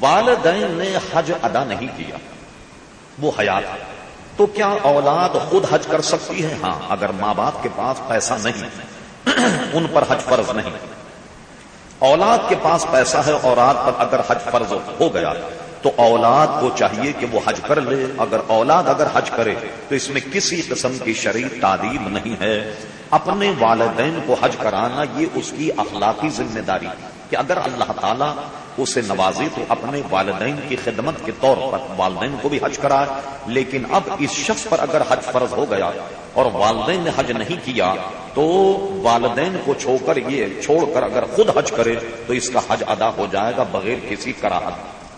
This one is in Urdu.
والدین نے حج ادا نہیں کیا۔ وہ حیات، تو کیا اولاد خود حج کر سکتی ہے؟ ہاں اگر ماں باپ کے پاس پیسہ نہیں، ان پر حج فرض نہیں۔ اولاد کے پاس پیسہ ہے اولاد پر اگر حج فرض ہو گیا، تو اولاد کو چاہیے کہ وہ حج کر لے۔ اگر اولاد اگر حج کرے، تو اس میں کسی قسم کی شریف تعلیم نہیں ہے۔ اپنے والدین کو حج کرانا یہ اس کی اخلاقی ذمہ داری کہ اگر اللہ تعالیٰ اسے نوازی تو اپنے والدین کی خدمت کے طور پر والدین کو بھی حج کرائے لیکن اب اس شخص پر اگر حج فرض ہو گیا اور والدین نے حج نہیں کیا تو والدین کو چھوڑ کر یہ چھوڑ کر اگر خود حج کرے تو اس کا حج ادا ہو جائے گا بغیر کسی کراہت